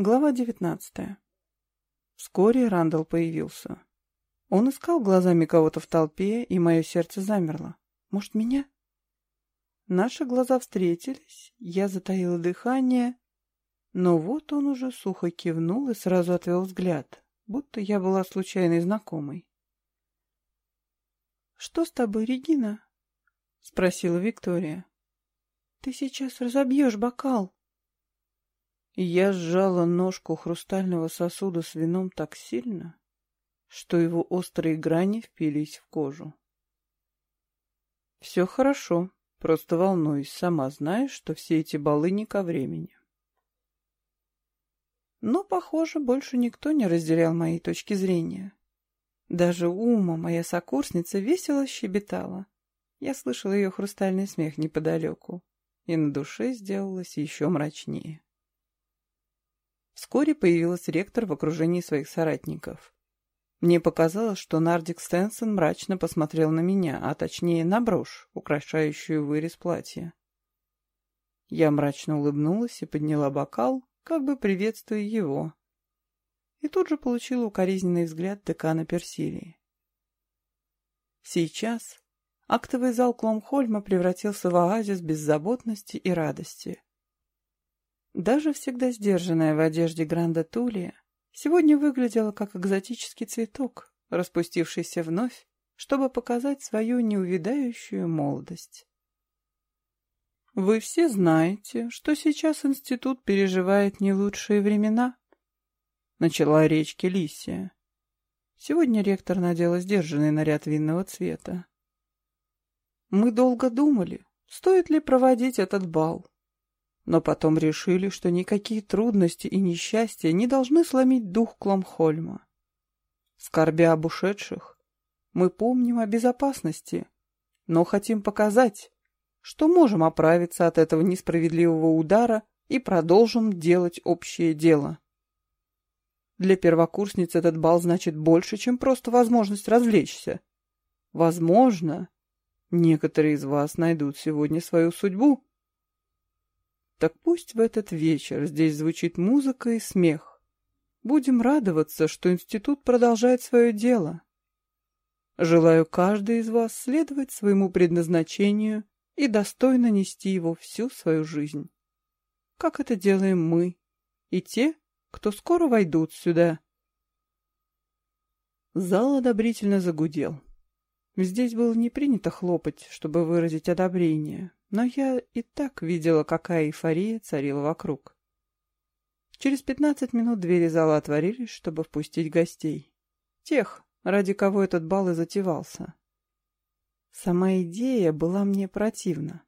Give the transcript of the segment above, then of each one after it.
Глава девятнадцатая. Вскоре Рандall появился. Он искал глазами кого-то в толпе, и мое сердце замерло. Может, меня? Наши глаза встретились, я затаила дыхание, но вот он уже сухо кивнул и сразу отвел взгляд, будто я была случайной знакомой. «Что с тобой, Регина?» — спросила Виктория. «Ты сейчас разобьешь бокал». Я сжала ножку хрустального сосуда с вином так сильно, что его острые грани впились в кожу. «Все хорошо, просто волнуюсь, сама знаешь, что все эти балы не ко времени». Но, похоже, больше никто не разделял моей точки зрения. Даже Ума, моя сокурсница, весело щебетала. Я слышала ее хрустальный смех неподалеку, и на душе сделалось еще мрачнее. Вскоре появился ректор в окружении своих соратников. Мне показалось, что Нардик Стэнсон мрачно посмотрел на меня, а точнее на брошь, украшающую вырез платья. Я мрачно улыбнулась и подняла бокал, как бы приветствуя его. И тут же получила укоризненный взгляд декана Персилии. Сейчас актовый зал Кломхольма превратился в оазис беззаботности и радости. Даже всегда сдержанная в одежде Гранда Тулия, сегодня выглядела как экзотический цветок, распустившийся вновь, чтобы показать свою неувядающую молодость. «Вы все знаете, что сейчас институт переживает не лучшие времена», — начала речь Келисия. Сегодня ректор надела сдержанный наряд винного цвета. «Мы долго думали, стоит ли проводить этот бал, но потом решили, что никакие трудности и несчастья не должны сломить дух Кломхольма. Скорбя об ушедших, мы помним о безопасности, но хотим показать, что можем оправиться от этого несправедливого удара и продолжим делать общее дело. Для первокурсниц этот бал значит больше, чем просто возможность развлечься. Возможно, некоторые из вас найдут сегодня свою судьбу, так пусть в этот вечер здесь звучит музыка и смех. Будем радоваться, что институт продолжает свое дело. Желаю каждой из вас следовать своему предназначению и достойно нести его всю свою жизнь. Как это делаем мы и те, кто скоро войдут сюда. Зал одобрительно загудел. Здесь было не принято хлопать, чтобы выразить одобрение, но я и так видела, какая эйфория царила вокруг. Через пятнадцать минут двери зала отворились, чтобы впустить гостей. Тех, ради кого этот бал и затевался. Сама идея была мне противна.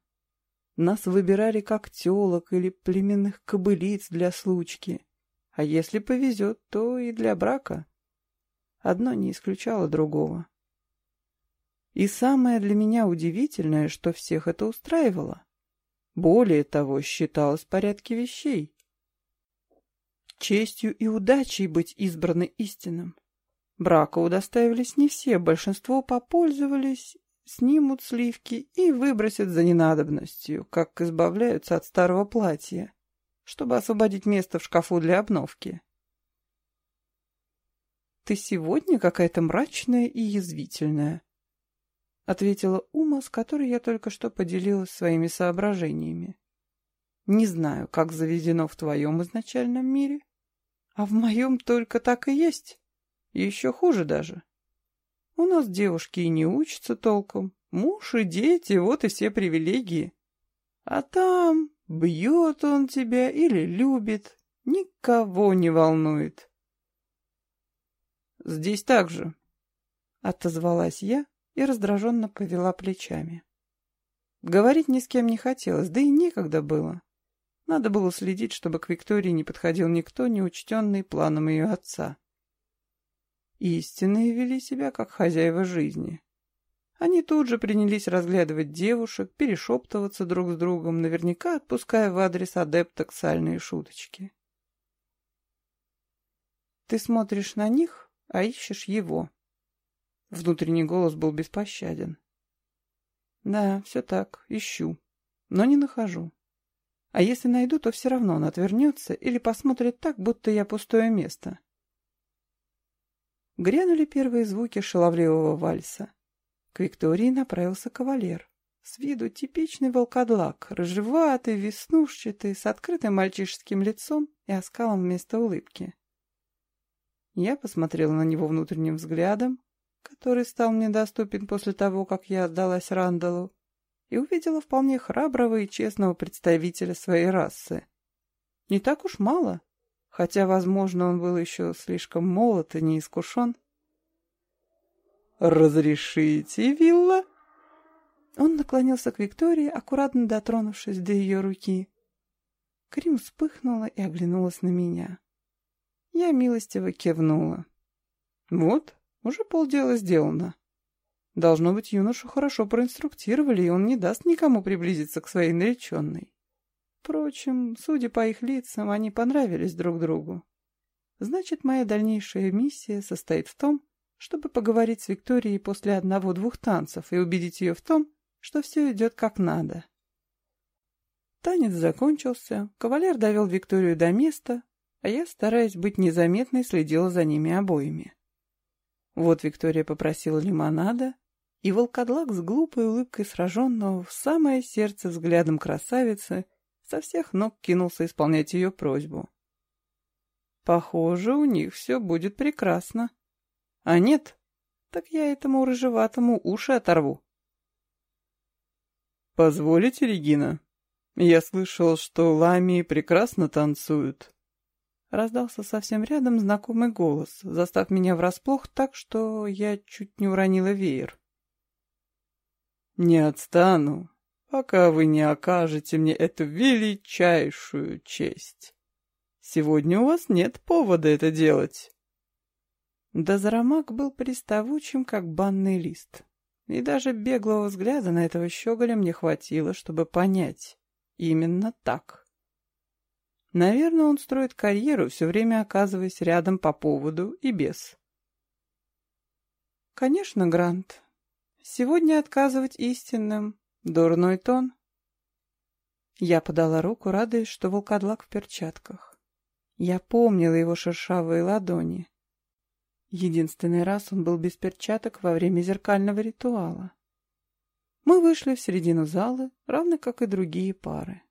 Нас выбирали как телок или племенных кобылиц для случки, а если повезет, то и для брака. Одно не исключало другого. И самое для меня удивительное, что всех это устраивало. Более того, считалось в порядке вещей. Честью и удачей быть избраны истинным. Брака удостаивались не все, большинство попользовались, снимут сливки и выбросят за ненадобностью, как избавляются от старого платья, чтобы освободить место в шкафу для обновки. «Ты сегодня какая-то мрачная и язвительная», — ответила Ума, с которой я только что поделилась своими соображениями. «Не знаю, как заведено в твоем изначальном мире, а в моем только так и есть. Еще хуже даже. У нас девушки и не учатся толком, муж и дети, вот и все привилегии. А там бьет он тебя или любит, никого не волнует». «Здесь так же», — отозвалась я, и раздраженно повела плечами. Говорить ни с кем не хотелось, да и некогда было. Надо было следить, чтобы к Виктории не подходил никто, не учтенный планом ее отца. Истинные вели себя как хозяева жизни. Они тут же принялись разглядывать девушек, перешептываться друг с другом, наверняка отпуская в адрес адепток сальные шуточки. «Ты смотришь на них, а ищешь его», Внутренний голос был беспощаден. Да, все так, ищу, но не нахожу. А если найду, то все равно он отвернется или посмотрит так, будто я пустое место. Грянули первые звуки шаловливого вальса. К Виктории направился кавалер. С виду типичный волкодлак, рыжеватый, веснушчатый, с открытым мальчишеским лицом и оскалом вместо улыбки. Я посмотрела на него внутренним взглядом, который стал мне доступен после того, как я отдалась Рандалу, и увидела вполне храброго и честного представителя своей расы. Не так уж мало, хотя, возможно, он был еще слишком молод и неискушен. «Разрешите, Вилла?» Он наклонился к Виктории, аккуратно дотронувшись до ее руки. Крим вспыхнула и оглянулась на меня. Я милостиво кивнула. «Вот, уже полдела сделано. Должно быть, юношу хорошо проинструктировали, и он не даст никому приблизиться к своей нареченной. Впрочем, судя по их лицам, они понравились друг другу. Значит, моя дальнейшая миссия состоит в том, чтобы поговорить с Викторией после одного-двух танцев и убедить ее в том, что все идет как надо. Танец закончился, кавалер довел Викторию до места, а я, стараясь быть незаметной, следила за ними обоими. Вот Виктория попросила лимонада, и волкодлак с глупой улыбкой сраженного в самое сердце взглядом красавицы со всех ног кинулся исполнять ее просьбу. Похоже, у них все будет прекрасно. А нет, так я этому рыжеватому уши оторву. «Позволите, Регина? Я слышал, что ламии прекрасно танцуют». Раздался совсем рядом знакомый голос, застав меня врасплох так, что я чуть не уронила веер. «Не отстану, пока вы не окажете мне эту величайшую честь. Сегодня у вас нет повода это делать». Дозрамак был приставучим, как банный лист. И даже беглого взгляда на этого щеголя мне хватило, чтобы понять. Именно так. Наверное, он строит карьеру, все время оказываясь рядом по поводу и без. Конечно, Грант. Сегодня отказывать истинным — дурной тон. Я подала руку, радуясь, что волкодлак в перчатках. Я помнила его шершавые ладони. Единственный раз он был без перчаток во время зеркального ритуала. Мы вышли в середину зала, равно как и другие пары.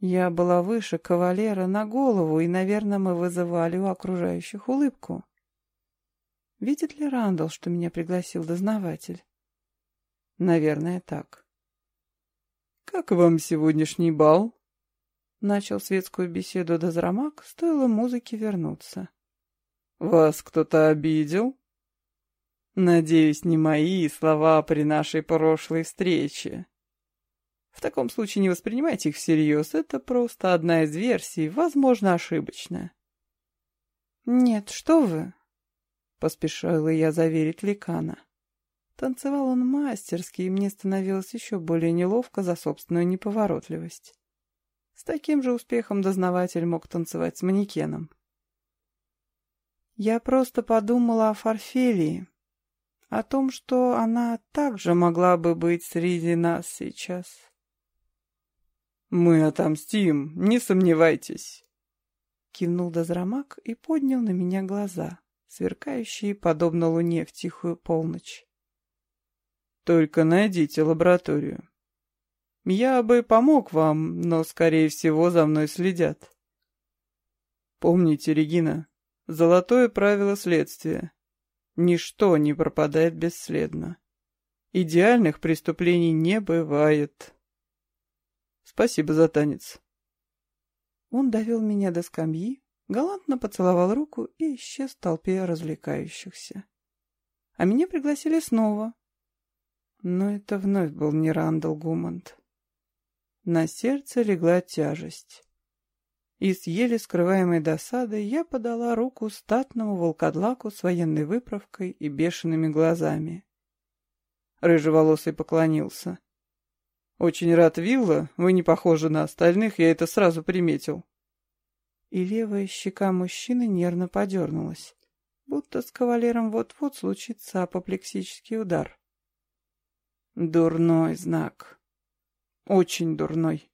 Я была выше кавалера на голову, и, наверное, мы вызывали у окружающих улыбку. Видит ли Рандall, что меня пригласил дознаватель? Наверное, так. «Как вам сегодняшний бал?» Начал светскую беседу Дозрамак, стоило музыке вернуться. «Вас кто-то обидел?» «Надеюсь, не мои слова при нашей прошлой встрече», в таком случае не воспринимайте их всерьез, это просто одна из версий, возможно, ошибочная. «Нет, что вы!» — поспешила я заверить Ликана. Танцевал он мастерски, и мне становилось еще более неловко за собственную неповоротливость. С таким же успехом дознаватель мог танцевать с манекеном. Я просто подумала о Фарфелии, о том, что она также могла бы быть среди нас сейчас. «Мы отомстим, не сомневайтесь!» Кивнул Дозрамак и поднял на меня глаза, сверкающие, подобно луне в тихую полночь. «Только найдите лабораторию. Я бы помог вам, но, скорее всего, за мной следят. Помните, Регина, золотое правило следствия. Ничто не пропадает бесследно. Идеальных преступлений не бывает». Спасибо за танец. Он довел меня до скамьи, галантно поцеловал руку и исчез в толпе развлекающихся. А меня пригласили снова. Но это вновь был не Рандall Гумант. На сердце легла тяжесть. И с еле скрываемой досадой я подала руку статному волкодлаку с военной выправкой и бешеными глазами. Рыжеволосый поклонился. «Очень рад, Вилла. Вы не похожи на остальных, я это сразу приметил». И левая щека мужчины нервно подернулась, будто с кавалером вот-вот случится апоплексический удар. Дурной знак. Очень дурной.